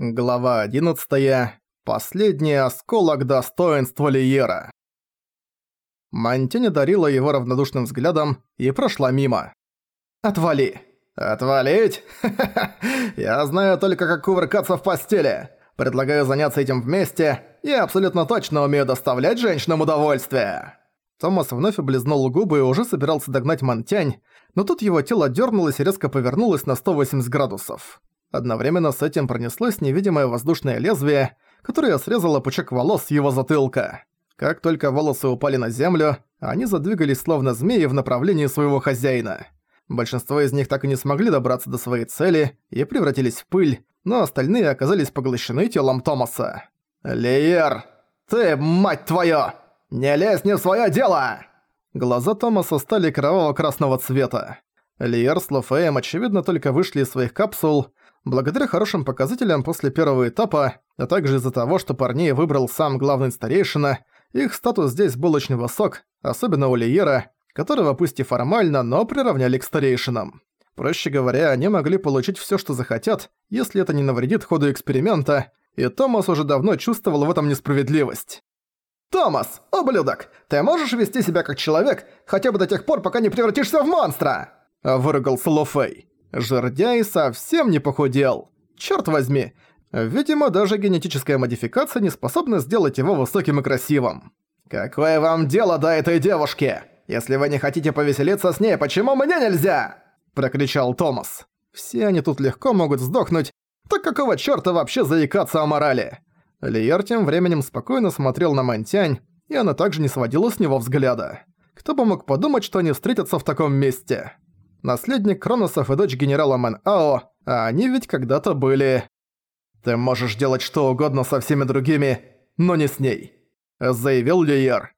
Глава 11. Последний осколок достоинства Лиера. Мантиня дарила его равнодушным взглядом и прошла мимо. «Отвали!» «Отвалить? Я знаю только, как кувыркаться в постели. Предлагаю заняться этим вместе. Я абсолютно точно умею доставлять женщинам удовольствие!» Томас вновь облизнул губы и уже собирался догнать Мантянь, но тут его тело дернулось и резко повернулось на 180 градусов. Одновременно с этим пронеслось невидимое воздушное лезвие, которое срезало пучок волос с его затылка. Как только волосы упали на землю, они задвигались словно змеи в направлении своего хозяина. Большинство из них так и не смогли добраться до своей цели и превратились в пыль, но остальные оказались поглощены телом Томаса. «Лиер! Ты, мать твою! Не лезь не в своё дело!» Глаза Томаса стали кроваво-красного цвета. Лиер с Лофеем очевидно только вышли из своих капсул, Благодаря хорошим показателям после первого этапа, а также из-за того, что парней выбрал сам главный старейшина, их статус здесь был очень высок, особенно у Лиера, которого пусть и формально, но приравняли к старейшинам. Проще говоря, они могли получить всё, что захотят, если это не навредит ходу эксперимента, и Томас уже давно чувствовал в этом несправедливость. «Томас, ублюдок, ты можешь вести себя как человек, хотя бы до тех пор, пока не превратишься в монстра?» – выругался Лофей. Жердяй совсем не похудел. Чёрт возьми, видимо, даже генетическая модификация не способна сделать его высоким и красивым. «Какое вам дело до этой девушки? Если вы не хотите повеселиться с ней, почему мне нельзя?» – прокричал Томас. «Все они тут легко могут сдохнуть, так какого чёрта вообще заикаться о морали?» Лиер тем временем спокойно смотрел на Мантянь, и она также не сводила с него взгляда. Кто бы мог подумать, что они встретятся в таком месте? Наследник Кроносов и дочь генерала Мэн Ао, а они ведь когда-то были... «Ты можешь делать что угодно со всеми другими, но не с ней», — заявил Лиер.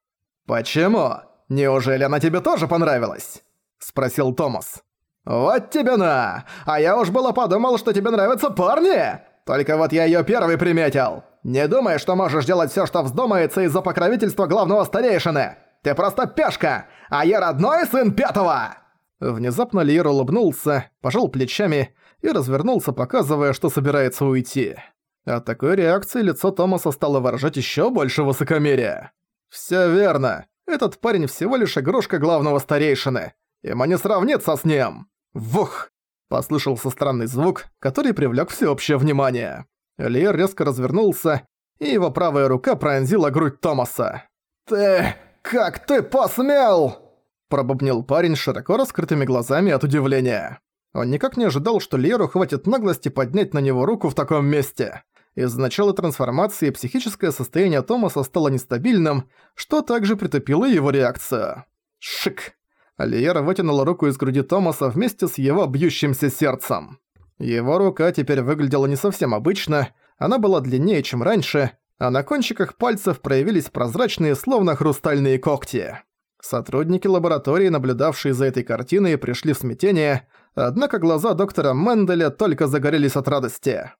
«Почему? Неужели она тебе тоже понравилась?» — спросил Томас. «Вот тебе на! А я уж было подумал, что тебе нравятся парни! Только вот я её первый приметил! Не думай, что можешь делать всё, что вздумается из-за покровительства главного старейшины! Ты просто пешка, а я родной сын пятого!» Внезапно Лиер улыбнулся, пожал плечами и развернулся, показывая, что собирается уйти. От такой реакции лицо Томаса стало выражать еще больше высокомерия. «Всё верно. Этот парень всего лишь игрушка главного старейшины. Ему не сравнится с ним!» «Вух!» Послышался странный звук, который привлёк всеобщее внимание. Лиер резко развернулся, и его правая рука пронзила грудь Томаса. «Ты... как ты посмел!» Пробубнил парень широко раскрытыми глазами от удивления. Он никак не ожидал, что Леру хватит наглости поднять на него руку в таком месте. Из-за начала трансформации психическое состояние Томаса стало нестабильным, что также притупило его реакцию. Шик! Лиера вытянула руку из груди Томаса вместе с его бьющимся сердцем. Его рука теперь выглядела не совсем обычно, она была длиннее, чем раньше, а на кончиках пальцев проявились прозрачные, словно хрустальные когти. Сотрудники лаборатории, наблюдавшие за этой картиной, пришли в смятение, однако глаза доктора Менделя только загорелись от радости.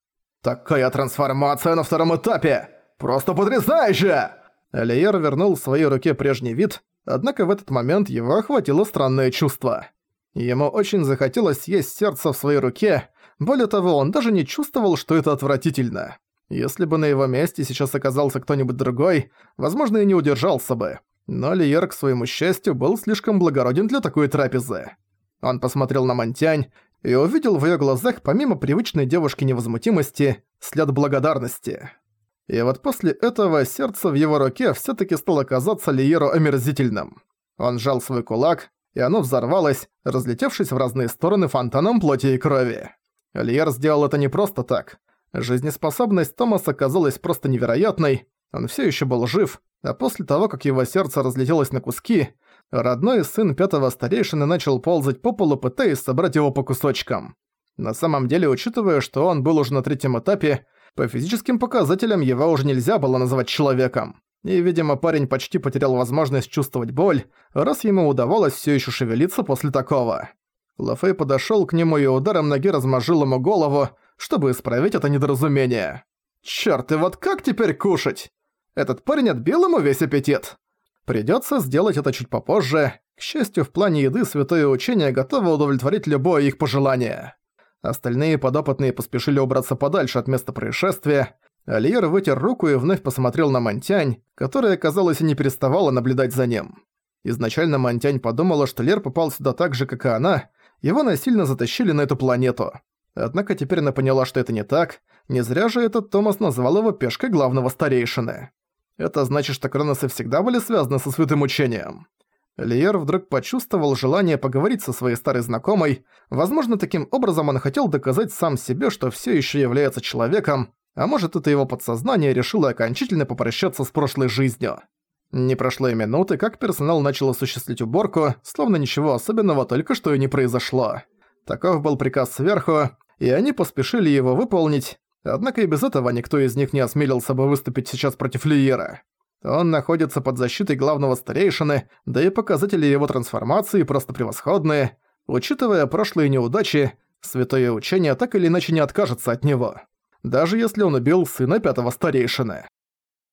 «Такая трансформация на втором этапе! Просто потрясающе!» Элиер вернул в своей руке прежний вид, однако в этот момент его охватило странное чувство. Ему очень захотелось съесть сердце в своей руке, более того, он даже не чувствовал, что это отвратительно. Если бы на его месте сейчас оказался кто-нибудь другой, возможно, и не удержался бы. Но Лиер, к своему счастью, был слишком благороден для такой трапезы. Он посмотрел на Монтянь и увидел в её глазах, помимо привычной девушки невозмутимости, след благодарности. И вот после этого сердце в его руке всё-таки стало казаться Лиеру омерзительным. Он сжал свой кулак, и оно взорвалось, разлетевшись в разные стороны фонтаном плоти и крови. Лиер сделал это не просто так. Жизнеспособность Томаса казалась просто невероятной, он всё ещё был жив, а после того, как его сердце разлетелось на куски, родной сын пятого старейшины начал ползать по полу, пытаясь собрать его по кусочкам. На самом деле, учитывая, что он был уже на третьем этапе, по физическим показателям его уже нельзя было называть человеком. И, видимо, парень почти потерял возможность чувствовать боль, раз ему удавалось все еще шевелиться после такого. Лафей подошел к нему и ударом ноги размажил ему голову, чтобы исправить это недоразумение. «Чёрт, и вот как теперь кушать?» Этот парень отбил ему весь аппетит. Придётся сделать это чуть попозже. К счастью, в плане еды Святое Учение готово удовлетворить любое их пожелание. Остальные подопытные поспешили убраться подальше от места происшествия. Альер вытер руку и вновь посмотрел на Монтянь, которая, казалось, и не переставала наблюдать за ним. Изначально Монтянь подумала, что Лер попал сюда так же, как и она, его насильно затащили на эту планету. Однако теперь она поняла, что это не так, не зря же этот Томас назвал его пешкой главного старейшины. Это значит, что Кроносы всегда были связаны со святым учением. Лиер вдруг почувствовал желание поговорить со своей старой знакомой. Возможно, таким образом он хотел доказать сам себе, что все еще является человеком, а может, это его подсознание решило окончательно попрощаться с прошлой жизнью. Не прошло и минуты, как персонал начал осуществлять уборку, словно ничего особенного только что и не произошло. Таков был приказ сверху, и они поспешили его выполнить, однако и без этого никто из них не осмелился бы выступить сейчас против Лиера. Он находится под защитой главного старейшины, да и показатели его трансформации просто превосходные. Учитывая прошлые неудачи, святое учение так или иначе не откажется от него. Даже если он убил сына пятого старейшины.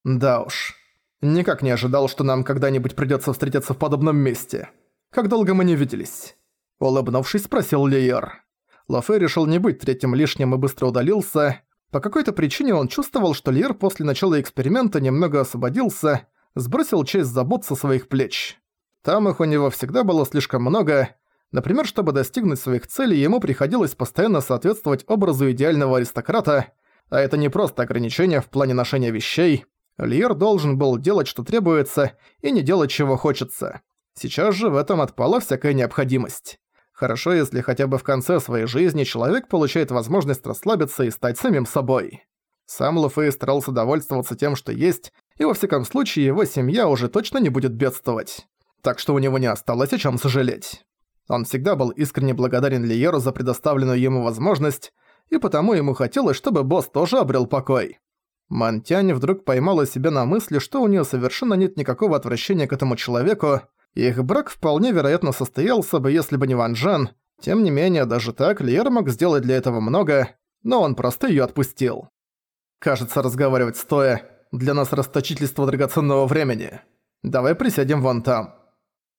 Да уж. Никак не ожидал, что нам когда-нибудь придётся встретиться в подобном месте. Как долго мы не виделись? Улыбнувшись, спросил Лиер. Лафе решил не быть третьим лишним и быстро удалился. По какой-то причине он чувствовал, что Лиер после начала эксперимента немного освободился, сбросил часть забот со своих плеч. Там их у него всегда было слишком много. Например, чтобы достигнуть своих целей, ему приходилось постоянно соответствовать образу идеального аристократа, а это не просто ограничение в плане ношения вещей. Лиер должен был делать, что требуется, и не делать, чего хочется. Сейчас же в этом отпала всякая необходимость. Хорошо, если хотя бы в конце своей жизни человек получает возможность расслабиться и стать самим собой. Сам Луфей старался довольствоваться тем, что есть, и во всяком случае его семья уже точно не будет бедствовать. Так что у него не осталось о чем сожалеть. Он всегда был искренне благодарен Лиеру за предоставленную ему возможность, и потому ему хотелось, чтобы босс тоже обрел покой. Монтянь вдруг поймала себя на мысли, что у нее совершенно нет никакого отвращения к этому человеку, их брак вполне вероятно состоялся бы, если бы не Ван Джен. Тем не менее, даже так Лиер мог сделать для этого много, но он просто её отпустил. Кажется, разговаривать стоя для нас расточительство драгоценного времени. Давай присядем вон там,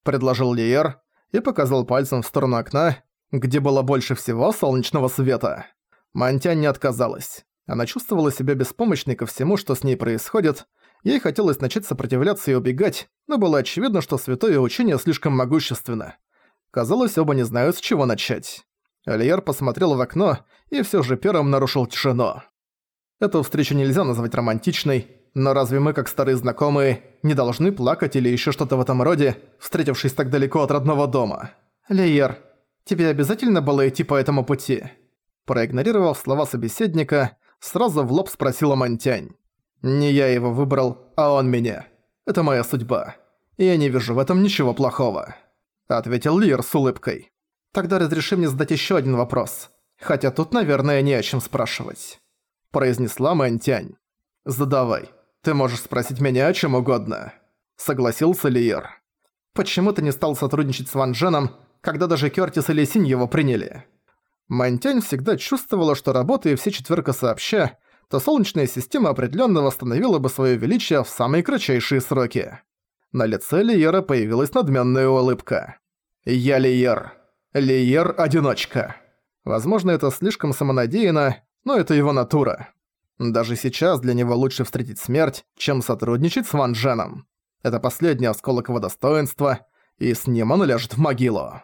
предложил Лиер и показал пальцем в сторону окна, где было больше всего солнечного света. Мантянь не отказалась. Она чувствовала себя беспомощной ко всему, что с ней происходит, Ей хотелось начать сопротивляться и убегать, но было очевидно, что святое учение слишком могущественно. Казалось, оба не знают, с чего начать. Алиер посмотрел в окно и все же первым нарушил тишину. Эту встречу нельзя назвать романтичной, но разве мы, как старые знакомые, не должны плакать или еще что-то в этом роде, встретившись так далеко от родного дома? Лиер, тебе обязательно было идти по этому пути? Проигнорировав слова собеседника, сразу в лоб спросила Монтянь. Не я его выбрал, а он меня. Это моя судьба. И я не вижу в этом ничего плохого», — ответил Лир с улыбкой. «Тогда разреши мне задать еще один вопрос. Хотя тут, наверное, не о чем спрашивать», — произнесла Мэнтянь. «Задавай. Ты можешь спросить меня о чем угодно», — согласился Лиер. «Почему ты не стал сотрудничать с Ван Дженом, когда даже Кёртис и Лисинь его приняли?» Мантянь всегда чувствовала, что работая все четверка сообща, то Солнечная система определенно восстановила бы свое величие в самые кратчайшие сроки. На лице Лиера появилась надменная улыбка. «Я Лиер. Лиер-одиночка». Возможно, это слишком самонадеянно, но это его натура. Даже сейчас для него лучше встретить смерть, чем сотрудничать с Ван Дженом. Это последний осколок его достоинства, и с ним он ляжет в могилу.